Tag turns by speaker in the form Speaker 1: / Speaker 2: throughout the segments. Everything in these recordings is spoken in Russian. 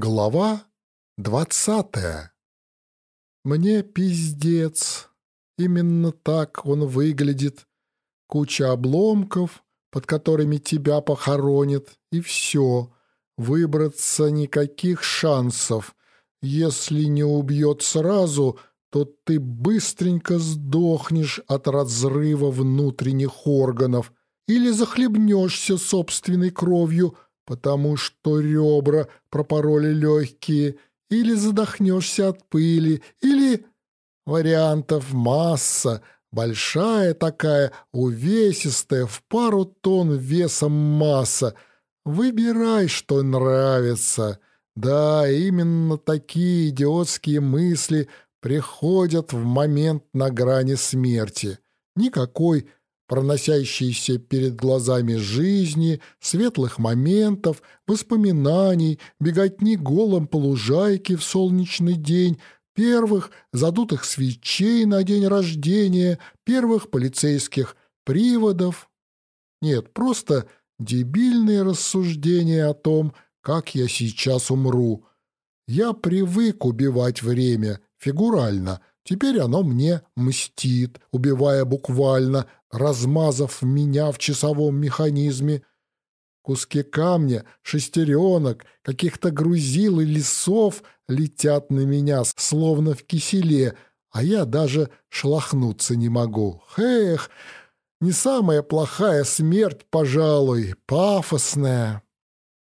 Speaker 1: Глава двадцатая. Мне пиздец. Именно так он выглядит. Куча обломков, под которыми тебя похоронят, и все. Выбраться никаких шансов. Если не убьет сразу, то ты быстренько сдохнешь от разрыва внутренних органов или захлебнешься собственной кровью – потому что ребра пропороли легкие, или задохнешься от пыли, или... Вариантов масса, большая такая, увесистая, в пару тонн весом масса. Выбирай, что нравится. Да, именно такие идиотские мысли приходят в момент на грани смерти. Никакой проносящиеся перед глазами жизни, светлых моментов, воспоминаний, беготни голом по лужайке в солнечный день, первых задутых свечей на день рождения, первых полицейских приводов. Нет, просто дебильные рассуждения о том, как я сейчас умру. Я привык убивать время, фигурально, Теперь оно мне мстит, убивая буквально, размазав меня в часовом механизме. Куски камня, шестеренок, каких-то грузил и лесов летят на меня, словно в киселе, а я даже шлахнуться не могу. Эх, не самая плохая смерть, пожалуй, пафосная.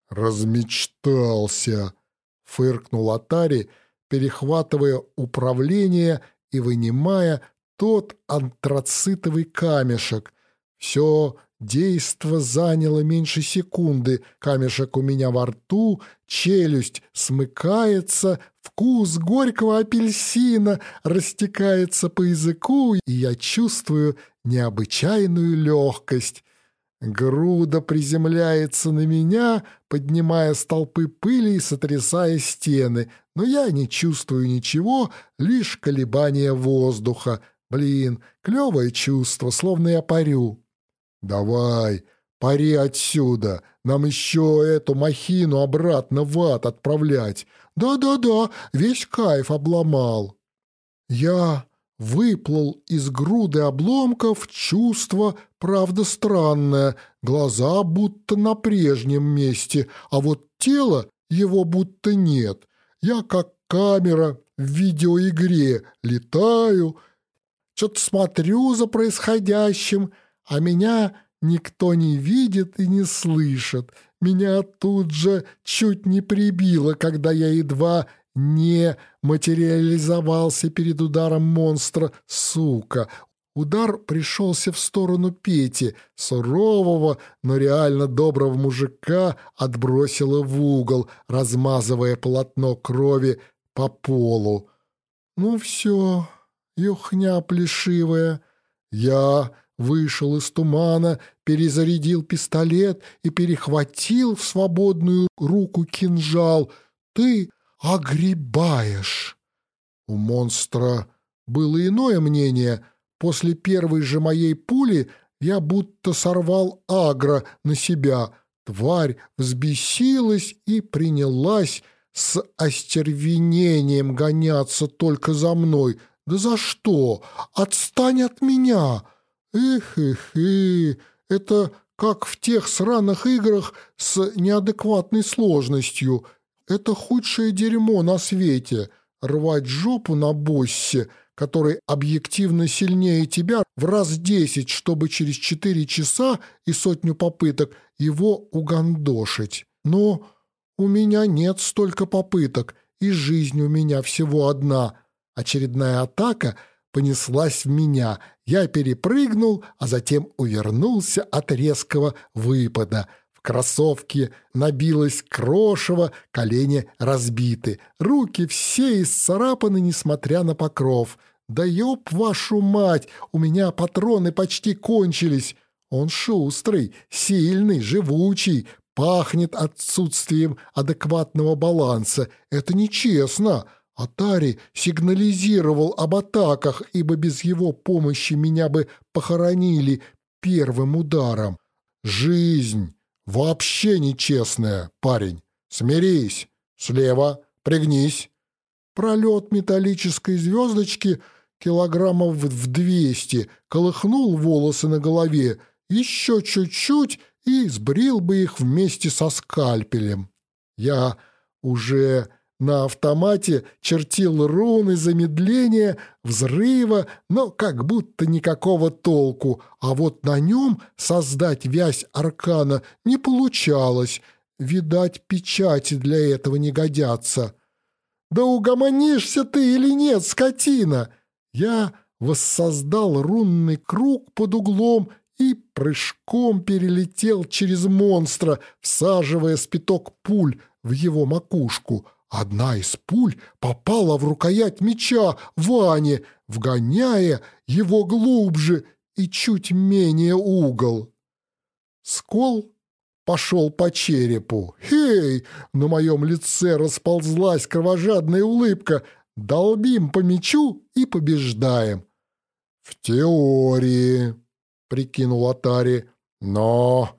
Speaker 1: «Размечтался!» — фыркнул Атари, перехватывая управление и вынимая тот антрацитовый камешек. Все действо заняло меньше секунды. Камешек у меня во рту, челюсть смыкается, вкус горького апельсина растекается по языку, и я чувствую необычайную легкость. Груда приземляется на меня, поднимая столпы пыли и сотрясая стены, но я не чувствую ничего, лишь колебания воздуха. Блин, клевое чувство, словно я парю. «Давай, пари отсюда, нам еще эту махину обратно в ад отправлять. Да-да-да, весь кайф обломал». Я выплыл из груды обломков чувство, правда, странное, глаза будто на прежнем месте, а вот тело его будто нет. Я как камера в видеоигре летаю, что-то смотрю за происходящим, а меня никто не видит и не слышит. Меня тут же чуть не прибило, когда я едва не материализовался перед ударом монстра, сука. Удар пришелся в сторону Пети, сурового, но реально доброго мужика отбросило в угол, размазывая полотно крови по полу. «Ну все, юхня плешивая». Я вышел из тумана, перезарядил пистолет и перехватил в свободную руку кинжал. «Ты огребаешь!» У монстра было иное мнение. После первой же моей пули я будто сорвал агро на себя. Тварь взбесилась и принялась с остервенением гоняться только за мной. «Да за что? Отстань от меня!» «Эх, эх, эх, это как в тех сраных играх с неадекватной сложностью. Это худшее дерьмо на свете — рвать жопу на боссе, который объективно сильнее тебя в раз десять, чтобы через четыре часа и сотню попыток его угандошить. Но у меня нет столько попыток, и жизнь у меня всего одна. Очередная атака понеслась в меня. Я перепрыгнул, а затем увернулся от резкого выпада — кроссовки набилось крошево, колени разбиты, руки все исцарапаны, несмотря на покров. «Да ёб вашу мать! У меня патроны почти кончились!» Он шустрый, сильный, живучий, пахнет отсутствием адекватного баланса. Это нечестно. Атари сигнализировал об атаках, ибо без его помощи меня бы похоронили первым ударом. Жизнь! Вообще нечестная, парень. Смирись. Слева, пригнись. Пролет металлической звездочки килограммов в двести колыхнул волосы на голове, еще чуть-чуть и сбрил бы их вместе со скальпелем. Я уже на автомате чертил руны замедления, взрыва, но как будто никакого толку, а вот на нем создать вязь аркана не получалось. Видать, печати для этого не годятся. «Да угомонишься ты или нет, скотина!» Я воссоздал рунный круг под углом и прыжком перелетел через монстра, всаживая спиток пуль в его макушку. Одна из пуль попала в рукоять меча Ване, вгоняя его глубже и чуть менее угол. Скол пошел по черепу. «Хей!» На моем лице расползлась кровожадная улыбка. «Долбим по мечу и побеждаем». «В теории», — прикинул Атари, — «но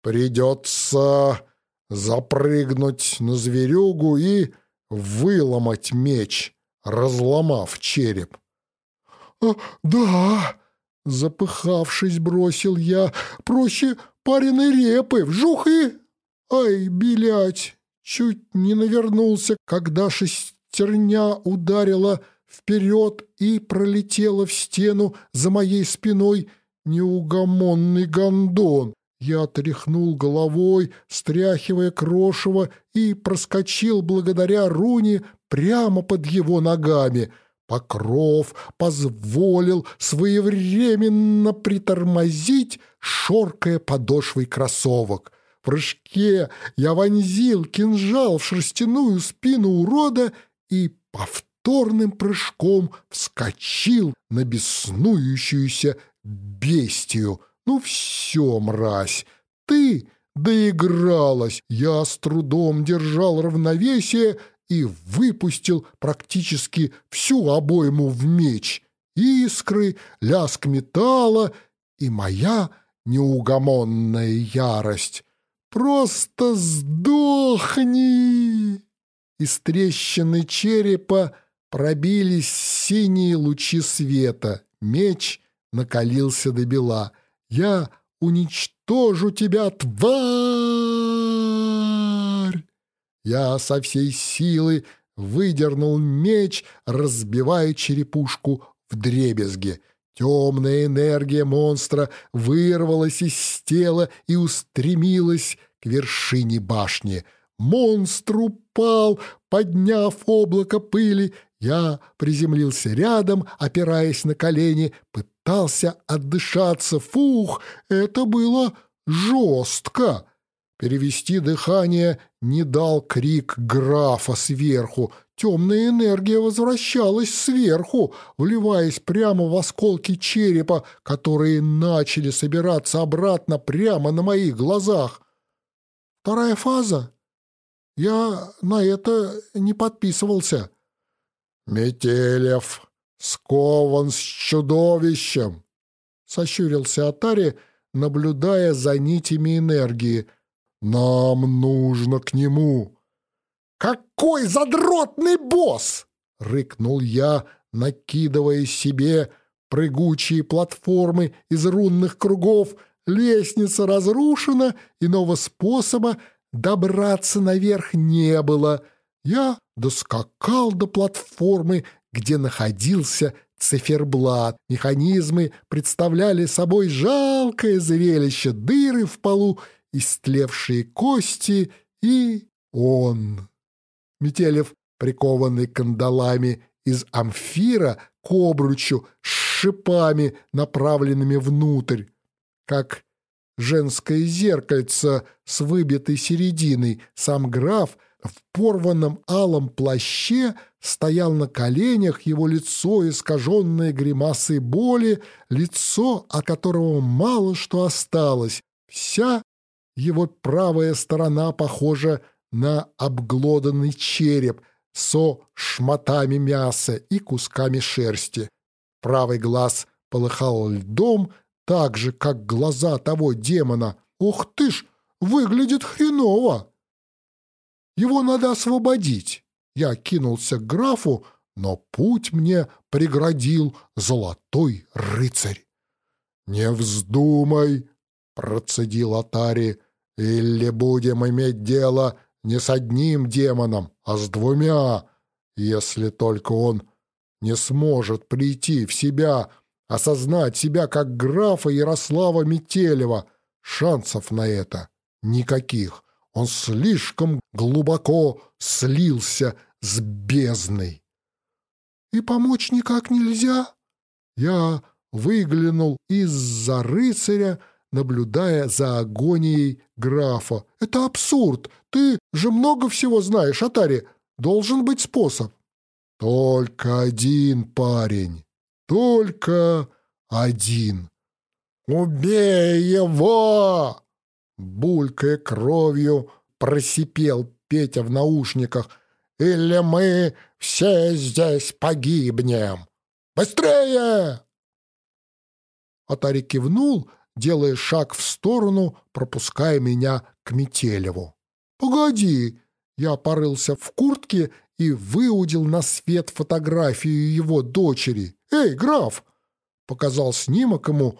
Speaker 1: придется запрыгнуть на зверюгу и выломать меч, разломав череп». «А, «Да!» — запыхавшись, бросил я. «Проще пареной репы, вжух и... Ай, билять! Чуть не навернулся, когда шестерня ударила вперед и пролетела в стену за моей спиной неугомонный гондон. Я тряхнул головой, стряхивая крошево, и проскочил благодаря руне прямо под его ногами — Покров позволил своевременно притормозить, шоркая подошвой кроссовок. В прыжке я вонзил кинжал в шерстяную спину урода и повторным прыжком вскочил на беснующуюся бестию. «Ну все, мразь, ты доигралась!» Я с трудом держал равновесие и выпустил практически всю обойму в меч. Искры, лязг металла и моя неугомонная ярость. «Просто сдохни!» Из трещины черепа пробились синие лучи света. Меч накалился до бела. «Я уничтожу тебя, тварь!» Я со всей силы выдернул меч, разбивая черепушку в дребезге. Темная энергия монстра вырвалась из тела и устремилась к вершине башни. Монстр упал, подняв облако пыли. Я приземлился рядом, опираясь на колени, пытался отдышаться. Фух, это было жестко. Перевести дыхание не дал крик графа сверху. Темная энергия возвращалась сверху, вливаясь прямо в осколки черепа, которые начали собираться обратно прямо на моих глазах. Вторая фаза? Я на это не подписывался. «Метелев скован с чудовищем!» — сощурился Атари, наблюдая за нитями энергии — нам нужно к нему. Какой задротный босс! Рыкнул я, накидывая себе прыгучие платформы из рунных кругов. Лестница разрушена, иного способа добраться наверх не было. Я доскакал до платформы, где находился циферблат. Механизмы представляли собой жалкое зрелище, дыры в полу истлевшие кости и он. Метелев, прикованный кандалами из амфира к обручу с шипами, направленными внутрь, как женское зеркальце с выбитой серединой, сам граф в порванном алом плаще стоял на коленях, его лицо, искаженное гримасой боли, лицо, от которого мало что осталось, вся его правая сторона похожа на обглоданный череп со шматами мяса и кусками шерсти. Правый глаз полыхал льдом, так же, как глаза того демона. «Ух ты ж, выглядит хреново!» Его надо освободить. Я кинулся к графу, но путь мне преградил золотой рыцарь. «Не вздумай!» — процедил Атари. «Или будем иметь дело не с одним демоном, а с двумя, если только он не сможет прийти в себя, осознать себя как графа Ярослава Метелева. Шансов на это никаких. Он слишком глубоко слился с бездной. «И помочь никак нельзя?» Я выглянул из-за рыцаря, наблюдая за агонией графа. «Это абсурд! Ты же много всего знаешь, Атари! Должен быть способ!» «Только один парень! Только один!» «Убей его!» Булькая кровью, просипел Петя в наушниках. «Или мы все здесь погибнем! Быстрее!» Атари кивнул, делая шаг в сторону, пропуская меня к Метелеву. «Погоди!» Я порылся в куртке и выудил на свет фотографию его дочери. «Эй, граф!» Показал снимок ему.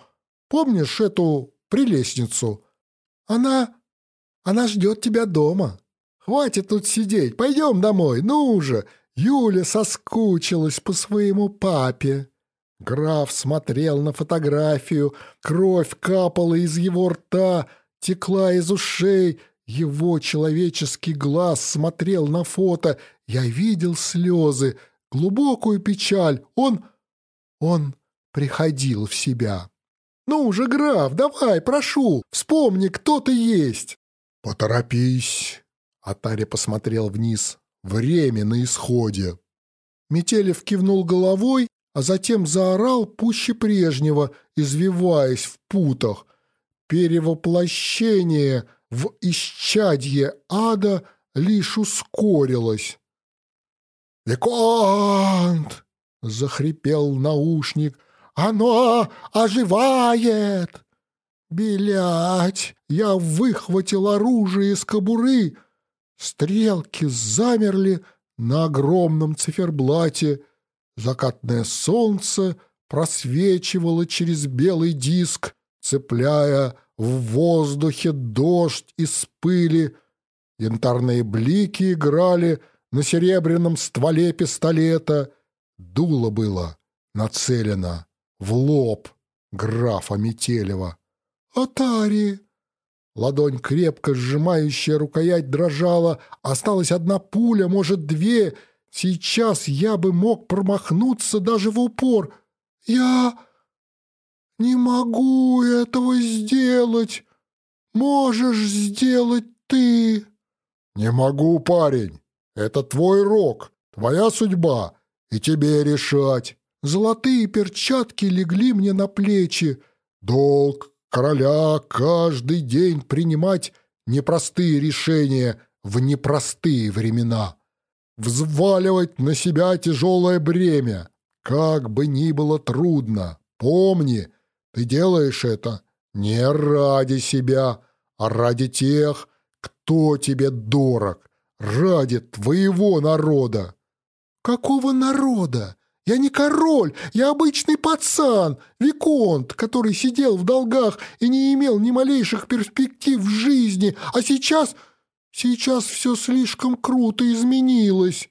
Speaker 1: «Помнишь эту прелестницу?» Она... она ждет тебя дома. Хватит тут сидеть, пойдем домой, ну уже. Юля соскучилась по своему папе. Граф смотрел на фотографию, кровь капала из его рта, текла из ушей, его человеческий глаз смотрел на фото. Я видел слезы, глубокую печаль. Он... он приходил в себя. «Ну же, граф, давай, прошу, вспомни, кто ты есть!» «Поторопись!» Атари посмотрел вниз. «Время на исходе!» Метелев кивнул головой, а затем заорал пуще прежнего, извиваясь в путах. Перевоплощение в исчадье ада лишь ускорилось. «Виконт!» — захрипел наушник. Оно оживает!» «Белять!» Я выхватил оружие из кобуры. Стрелки замерли на огромном циферблате. Закатное солнце просвечивало через белый диск, цепляя в воздухе дождь из пыли. Янтарные блики играли на серебряном стволе пистолета. Дуло было нацелено в лоб графа Метелева. «Атари!» Ладонь, крепко сжимающая рукоять, дрожала. Осталась одна пуля, может, две. Сейчас я бы мог промахнуться даже в упор. Я не могу этого сделать. Можешь сделать ты. Не могу, парень. Это твой рок, твоя судьба, и тебе решать. Золотые перчатки легли мне на плечи. Долг короля каждый день принимать непростые решения в непростые времена. Взваливать на себя тяжелое бремя. Как бы ни было трудно, помни, ты делаешь это не ради себя, а ради тех, кто тебе дорог, ради твоего народа. Какого народа? Я не король, я обычный пацан, виконт, который сидел в долгах и не имел ни малейших перспектив в жизни, а сейчас... сейчас все слишком круто изменилось.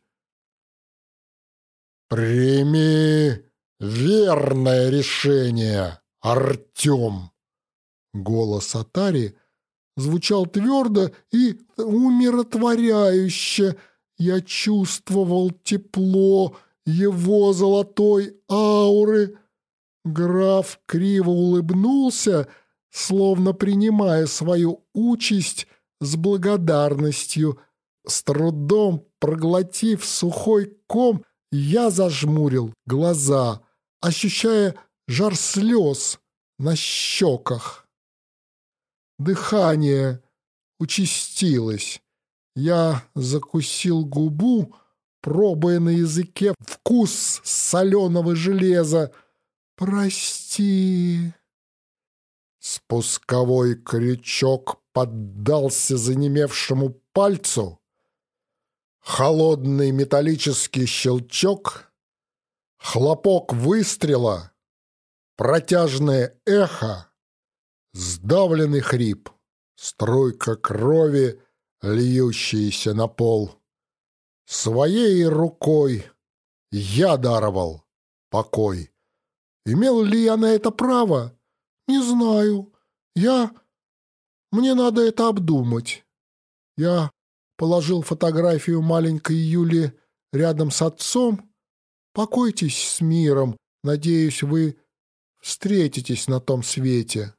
Speaker 1: «Прими верное решение, Артем!» Голос Атари звучал твердо и умиротворяюще. Я чувствовал тепло, его золотой ауры. Граф криво улыбнулся, словно принимая свою участь с благодарностью. С трудом проглотив сухой ком, я зажмурил глаза, ощущая жар слез на щеках. Дыхание участилось. Я закусил губу, пробуя на языке вкус соленого железа. «Прости». Спусковой крючок поддался занемевшему пальцу. Холодный металлический щелчок, хлопок выстрела, протяжное эхо, сдавленный хрип, струйка крови, льющаяся на пол. Своей рукой я даровал покой. Имел ли я на это право? Не знаю. Я... Мне надо это обдумать. Я положил фотографию маленькой Юли рядом с отцом. Покойтесь с миром. Надеюсь, вы встретитесь на том свете.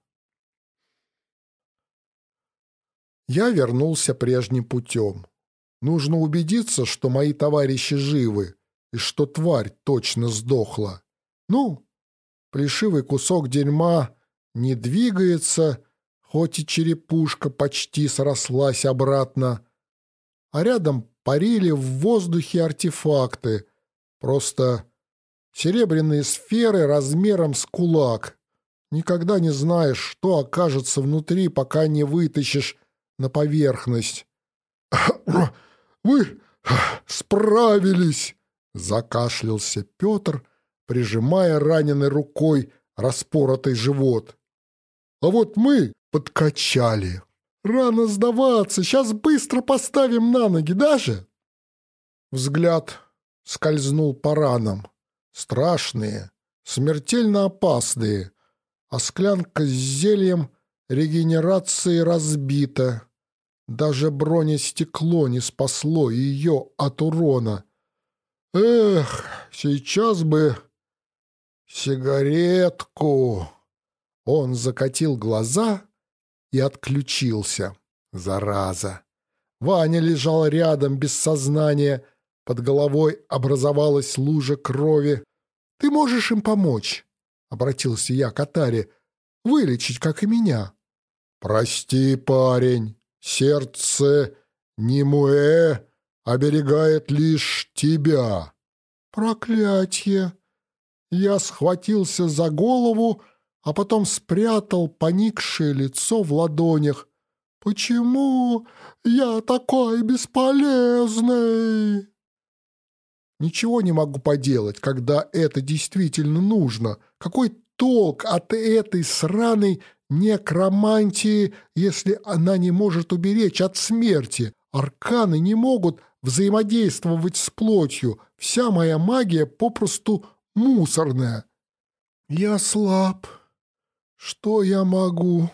Speaker 1: Я вернулся прежним путем. Нужно убедиться, что мои товарищи живы и что тварь точно сдохла. Ну, плешивый кусок дерьма не двигается, хоть и черепушка почти срослась обратно, а рядом парили в воздухе артефакты, просто серебряные сферы размером с кулак. Никогда не знаешь, что окажется внутри, пока не вытащишь на поверхность. «Вы справились!» — закашлялся Петр, прижимая раненой рукой распоротый живот. «А вот мы подкачали!» «Рано сдаваться, сейчас быстро поставим на ноги даже!» Взгляд скользнул по ранам. Страшные, смертельно опасные, а склянка с зельем регенерации разбита. Даже бронестекло не спасло ее от урона. Эх, сейчас бы сигаретку. Он закатил глаза и отключился. Зараза! Ваня лежал рядом без сознания. Под головой образовалась лужа крови. «Ты можешь им помочь?» — обратился я к Атаре. «Вылечить, как и меня». «Прости, парень, сердце Нимуэ оберегает лишь тебя». «Проклятье!» Я схватился за голову, а потом спрятал поникшее лицо в ладонях. «Почему я такой бесполезный?» Ничего не могу поделать, когда это действительно нужно. Какой толк от этой сраной некромантии, если она не может уберечь от смерти? Арканы не могут взаимодействовать с плотью. Вся моя магия попросту мусорная. Я слаб. Что я могу?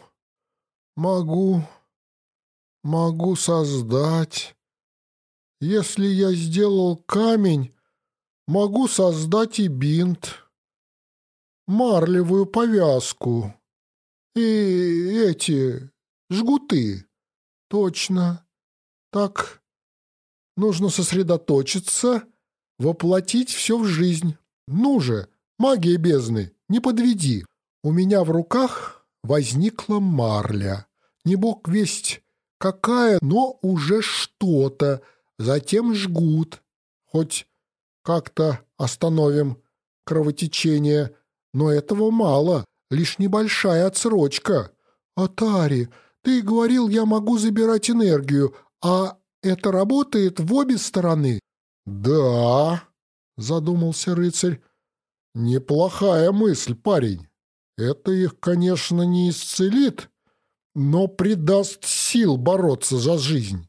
Speaker 1: Могу... Могу создать. Если я сделал камень, могу создать и бинт, марлевую повязку и эти жгуты. Точно. Так, нужно сосредоточиться, воплотить все в жизнь. Ну же, магия бездны, не подведи. У меня в руках возникла марля. Не бог весть какая, но уже что-то. Затем жгут. Хоть как-то остановим кровотечение. Но этого мало, лишь небольшая отсрочка. Атари, ты говорил, я могу забирать энергию, а это работает в обе стороны? Да, задумался рыцарь. Неплохая мысль, парень. Это их, конечно, не исцелит, но придаст сил бороться за жизнь.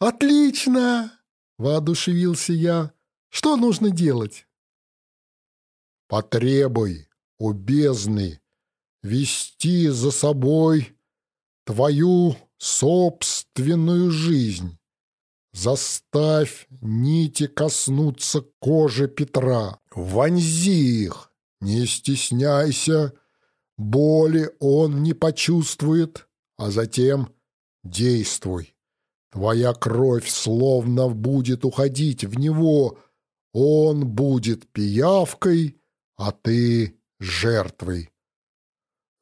Speaker 1: «Отлично!» — воодушевился я. «Что нужно делать?» «Потребуй, у бездны, вести за собой твою собственную жизнь. Заставь нити коснуться кожи Петра, вонзи их, не стесняйся, боли он не почувствует, а затем действуй. Твоя кровь словно будет уходить в него, он будет пиявкой, а ты жертвой.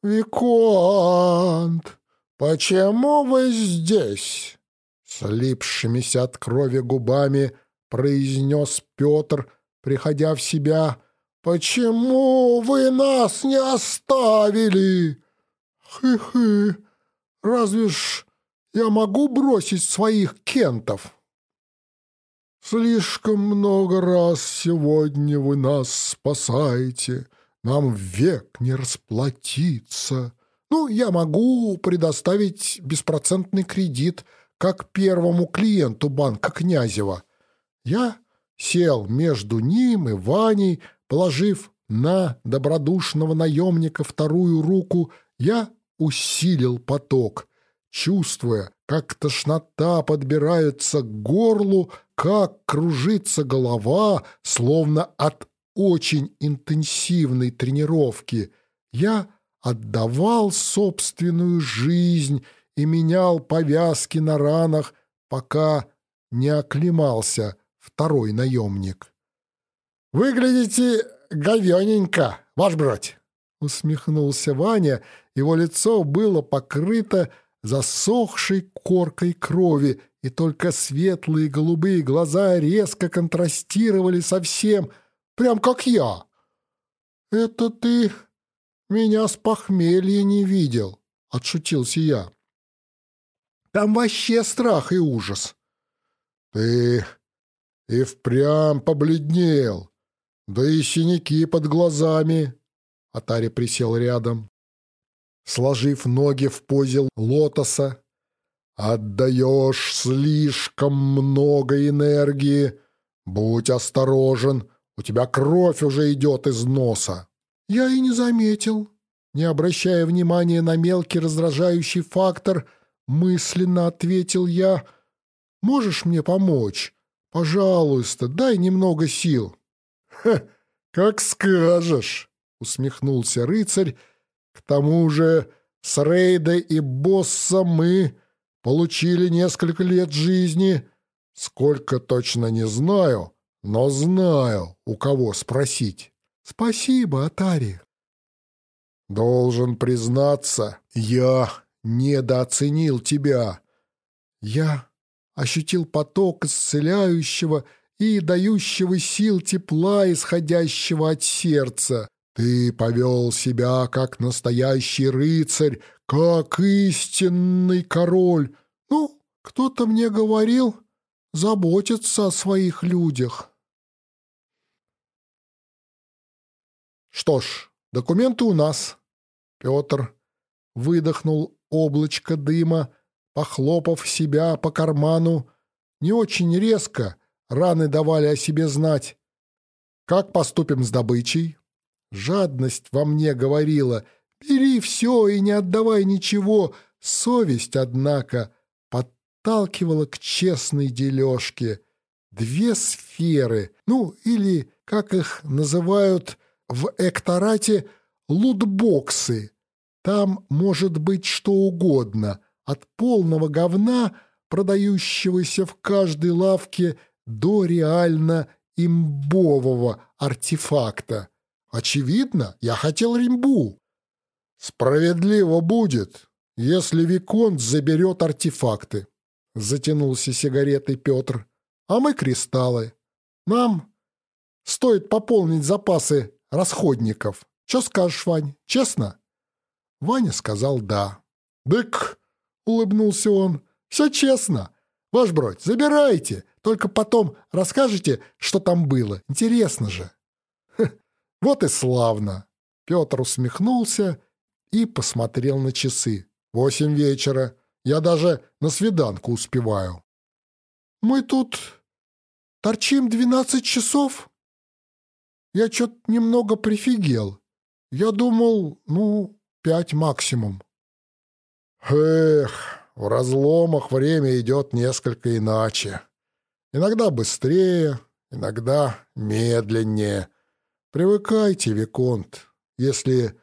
Speaker 1: «Виконт, почему вы здесь?» Слипшимися от крови губами произнес Петр, приходя в себя. «Почему вы нас не оставили?» «Хы-хы, разве ж я могу бросить своих кентов?» Слишком много раз сегодня вы нас спасаете. Нам век не расплатиться. Ну, я могу предоставить беспроцентный кредит как первому клиенту банка Князева. Я сел между ним и Ваней, положив на добродушного наемника вторую руку, я усилил поток, чувствуя, как тошнота подбирается к горлу, как кружится голова, словно от очень интенсивной тренировки. Я отдавал собственную жизнь и менял повязки на ранах, пока не оклемался второй наемник. «Выглядите говененько, ваш брать!» — усмехнулся Ваня. Его лицо было покрыто засохшей коркой крови, и только светлые голубые глаза резко контрастировали со всем, прям как я. «Это ты меня с похмелья не видел», — отшутился я. «Там вообще страх и ужас». «Ты и впрямь побледнел, да и синяки под глазами». Атари присел рядом сложив ноги в позе лотоса. «Отдаешь слишком много энергии. Будь осторожен, у тебя кровь уже идет из носа». «Я и не заметил». Не обращая внимания на мелкий раздражающий фактор, мысленно ответил я. «Можешь мне помочь? Пожалуйста, дай немного сил». «Ха, как скажешь», — усмехнулся рыцарь, к тому же с Рейда и Босса мы получили несколько лет жизни. Сколько точно не знаю, но знаю, у кого спросить. Спасибо, Атари. Должен признаться, я недооценил тебя. Я ощутил поток исцеляющего и дающего сил тепла, исходящего от сердца. Ты повел себя как настоящий рыцарь, как истинный король. Ну, кто-то мне говорил заботиться о своих людях. Что ж, документы у нас. Петр выдохнул облачко дыма, похлопав себя по карману. Не очень резко, раны давали о себе знать. Как поступим с добычей? Жадность во мне говорила «бери все и не отдавай ничего». Совесть, однако, подталкивала к честной дележке. Две сферы, ну или, как их называют в экторате, лутбоксы. Там может быть что угодно, от полного говна, продающегося в каждой лавке, до реально имбового артефакта. Очевидно, я хотел римбу. Справедливо будет, если Виконт заберет артефакты. Затянулся сигаретой Петр. А мы кристаллы. Нам стоит пополнить запасы расходников. Че скажешь, Вань, честно? Ваня сказал «да». «Дык!» — улыбнулся он. «Все честно. Ваш бродь, забирайте. Только потом расскажете, что там было. Интересно же». «Вот и славно!» Петр усмехнулся и посмотрел на часы. «Восемь вечера. Я даже на свиданку успеваю». «Мы тут торчим двенадцать часов?» «Я что-то немного прифигел. Я думал, ну, пять максимум». «Эх, в разломах время идет несколько иначе. Иногда быстрее, иногда медленнее». Привыкайте, Виконт, если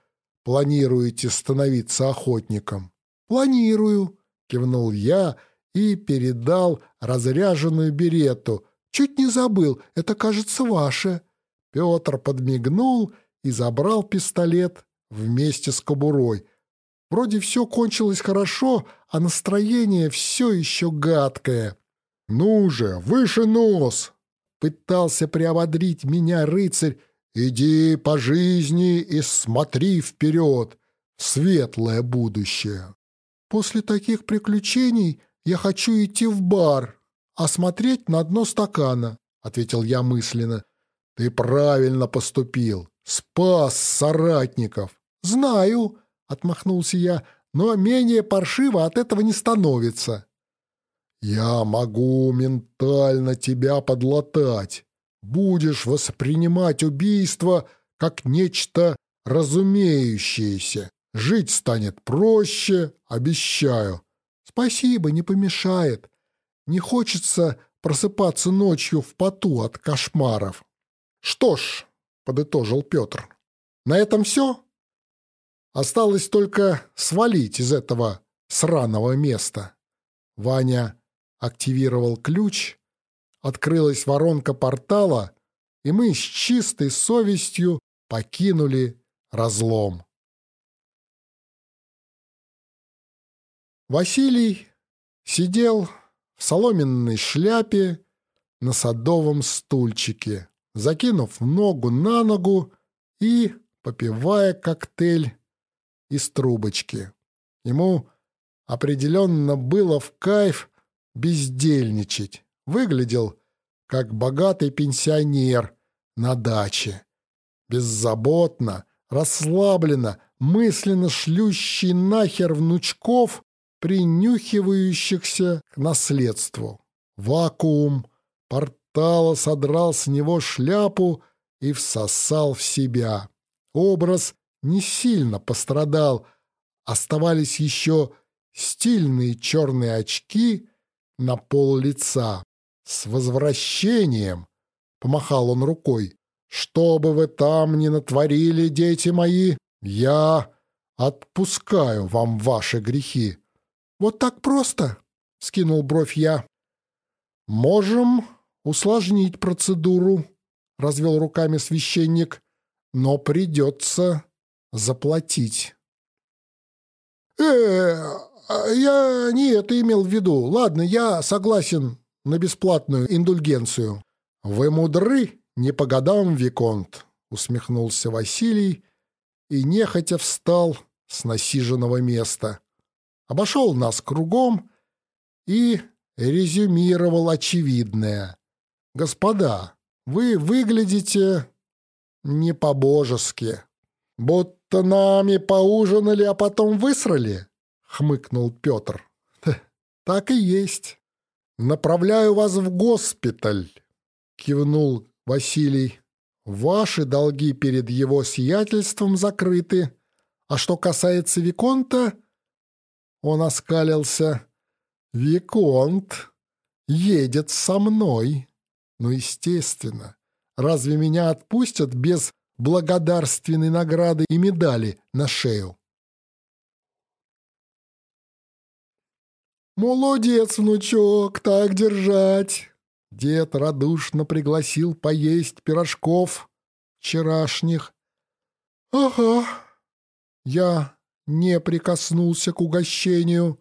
Speaker 1: планируете становиться охотником. Планирую, кивнул я и передал разряженную берету. Чуть не забыл, это, кажется, ваше. Петр подмигнул и забрал пистолет вместе с кобурой. Вроде все кончилось хорошо, а настроение все еще гадкое. «Ну же, выше нос!» Пытался приободрить меня рыцарь, Иди по жизни и смотри вперед, светлое будущее. После таких приключений я хочу идти в бар, а смотреть на дно стакана», — ответил я мысленно. «Ты правильно поступил. Спас соратников». «Знаю», — отмахнулся я, — «но менее паршиво от этого не становится». «Я могу ментально тебя подлатать. Будешь воспринимать убийство как нечто разумеющееся. Жить станет проще, обещаю». «Спасибо, не помешает. Не хочется просыпаться ночью в поту от кошмаров». «Что ж», — подытожил Петр, — «на этом все?» Осталось только свалить из этого сраного места. Ваня активировал ключ, открылась воронка портала, и мы с чистой совестью покинули разлом. Василий сидел в соломенной шляпе на садовом стульчике, закинув ногу на ногу и попивая коктейль из трубочки. Ему определенно было в кайф бездельничать. Выглядел как богатый пенсионер на даче. Беззаботно, расслабленно, мысленно шлющий нахер внучков, принюхивающихся к наследству. Вакуум портала содрал с него шляпу и всосал в себя. Образ не сильно пострадал. Оставались еще стильные черные очки на пол лица. «С возвращением!» — помахал он рукой. «Что бы вы там ни натворили, дети мои, я отпускаю вам ваши грехи». «Вот так просто?» — скинул бровь я. «Можем усложнить процедуру», — развел руками священник, — «но придется заплатить. э, я не это имел в виду. Ладно, я согласен на бесплатную индульгенцию. Вы мудры, не по годам, Виконт, усмехнулся Василий и нехотя встал с насиженного места. Обошел нас кругом и резюмировал очевидное. «Господа, вы выглядите не по-божески, будто нами поужинали, а потом высрали?» — хмыкнул Петр. «Так и есть. Направляю вас в госпиталь», — кивнул Василий. «Ваши долги перед его сиятельством закрыты. А что касается Виконта...» Он оскалился. «Виконт едет со мной. Ну, естественно. Разве меня отпустят без благодарственной награды и медали на шею. «Молодец, внучок, так держать!» Дед радушно пригласил поесть пирожков вчерашних. «Ага». Я не прикоснулся к угощению.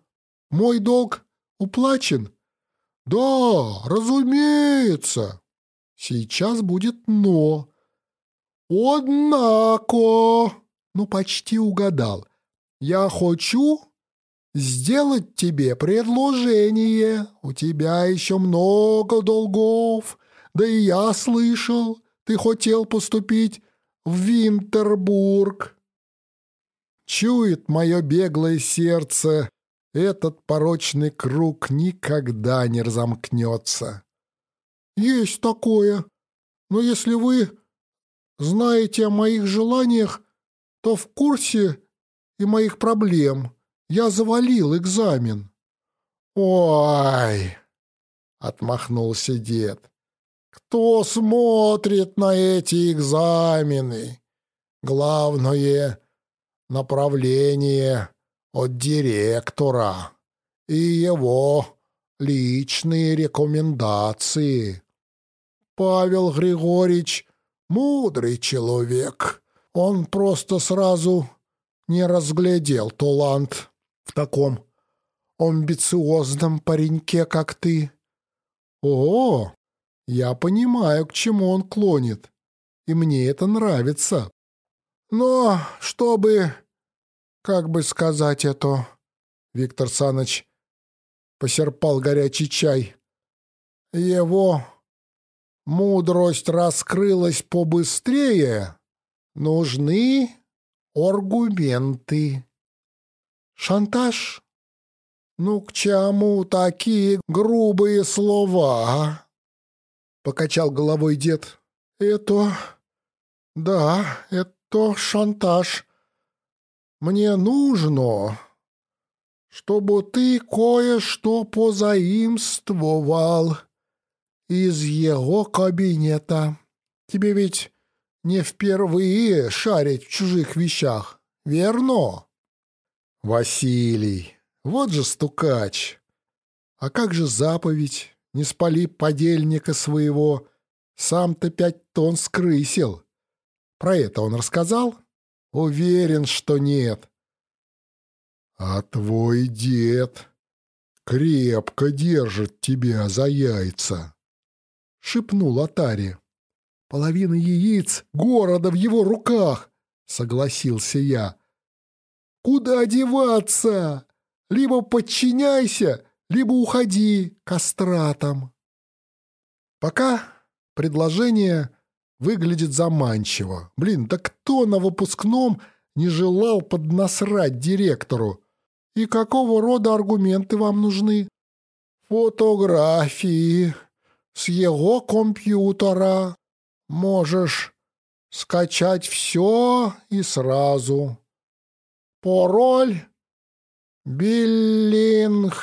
Speaker 1: «Мой долг уплачен?» «Да, разумеется. Сейчас будет «но». «Однако...» «Ну, почти угадал. Я хочу сделать тебе предложение. У тебя еще много долгов. Да и я слышал, ты хотел поступить в Винтербург». Чует мое беглое сердце, этот порочный круг никогда не разомкнется. «Есть такое. Но если вы знаете о моих желаниях, то в курсе и моих проблем. Я завалил экзамен». «Ой!» — отмахнулся дед. «Кто смотрит на эти экзамены? Главное — направление от директора и его личные рекомендации. Павел Григорьевич Мудрый человек. Он просто сразу не разглядел талант в таком амбициозном пареньке, как ты. О, я понимаю, к чему он клонит, и мне это нравится. Но чтобы, как бы сказать это, Виктор Саныч посерпал горячий чай. его мудрость раскрылась побыстрее, нужны аргументы. Шантаж? Ну, к чему такие грубые слова? Покачал головой дед. Это... Да, это шантаж. Мне нужно, чтобы ты кое-что позаимствовал из его кабинета. Тебе ведь не впервые шарить в чужих вещах, верно? Василий, вот же стукач. А как же заповедь? Не спали подельника своего. Сам-то пять тонн скрысил. Про это он рассказал? Уверен, что нет. А твой дед крепко держит тебя за яйца, — шепнул Атари. Половина яиц города в его руках, — согласился я. Куда деваться? Либо подчиняйся, либо уходи кастратом. Пока предложение выглядит заманчиво. Блин, да кто на выпускном не желал поднасрать директору? И какого рода аргументы вам нужны? Фотографии с его компьютера. Можешь скачать все и сразу. Пароль Биллинхайвен.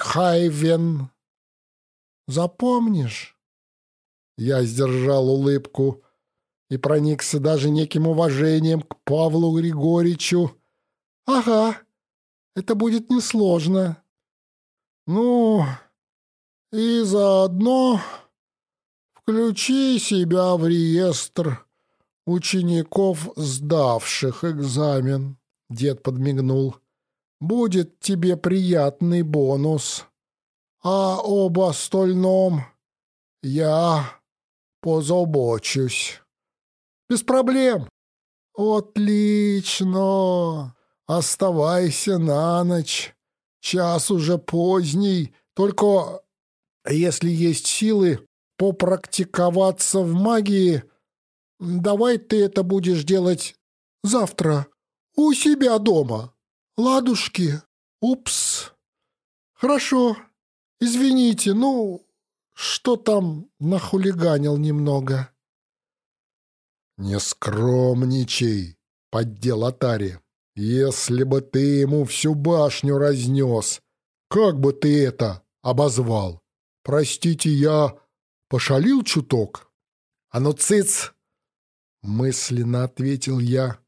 Speaker 1: Запомнишь? Я сдержал улыбку и проникся даже неким уважением к Павлу Григорьевичу. Ага, это будет несложно. Ну, и заодно включи себя в реестр учеников, сдавших экзамен. Дед подмигнул. «Будет тебе приятный бонус. А об остальном я позабочусь». «Без проблем». «Отлично! Оставайся на ночь. Час уже поздний, только если есть силы попрактиковаться в магии, давай ты это будешь делать завтра». «У себя дома. Ладушки. Упс. Хорошо. Извините, ну, что там нахулиганил немного?» «Не скромничай», — поддел Атари. «Если бы ты ему всю башню разнес, как бы ты это обозвал? Простите, я пошалил чуток?» «А ну, цыц!» — мысленно ответил я.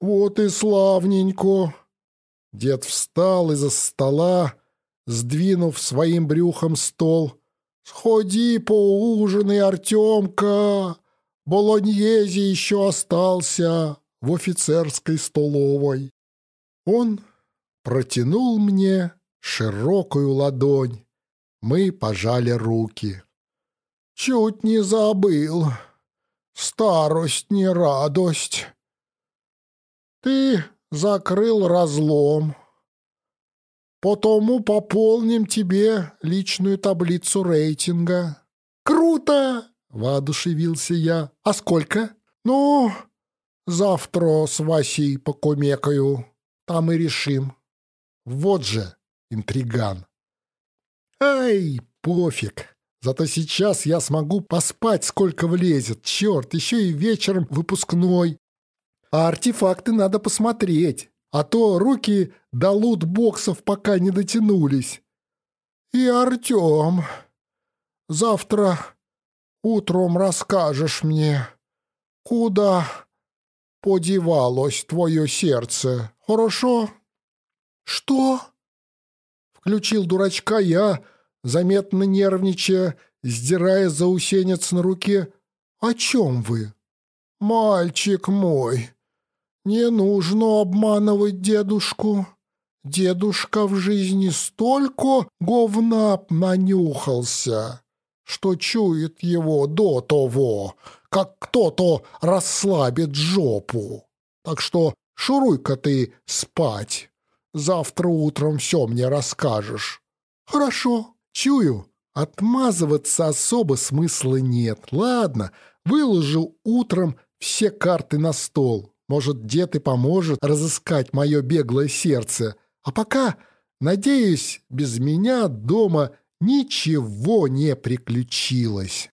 Speaker 1: «Вот и славненько!» Дед встал из-за стола, сдвинув своим брюхом стол. «Сходи поужинай, Артемка! Болоньези еще остался в офицерской столовой!» Он протянул мне широкую ладонь. Мы пожали руки. «Чуть не забыл. Старость не радость!» Ты закрыл разлом. Потому пополним тебе личную таблицу рейтинга. Круто! Воодушевился я. А сколько? Ну, завтра с Васей покумекаю. Там и решим. Вот же интриган. Ай, пофиг. Зато сейчас я смогу поспать, сколько влезет. Черт, еще и вечером выпускной. А артефакты надо посмотреть, а то руки до лут-боксов пока не дотянулись. И, Артем, завтра утром расскажешь мне, куда подевалось твое сердце, хорошо? Что? Включил дурачка я, заметно нервничая, сдирая заусенец на руке. О чем вы? Мальчик мой, не нужно обманывать дедушку. Дедушка в жизни столько говна нанюхался, что чует его до того, как кто-то расслабит жопу. Так что шуруй-ка ты спать. Завтра утром все мне расскажешь. Хорошо, чую. Отмазываться особо смысла нет. Ладно, выложу утром все карты на стол. Может, дед и поможет разыскать мое беглое сердце. А пока, надеюсь, без меня дома ничего не приключилось.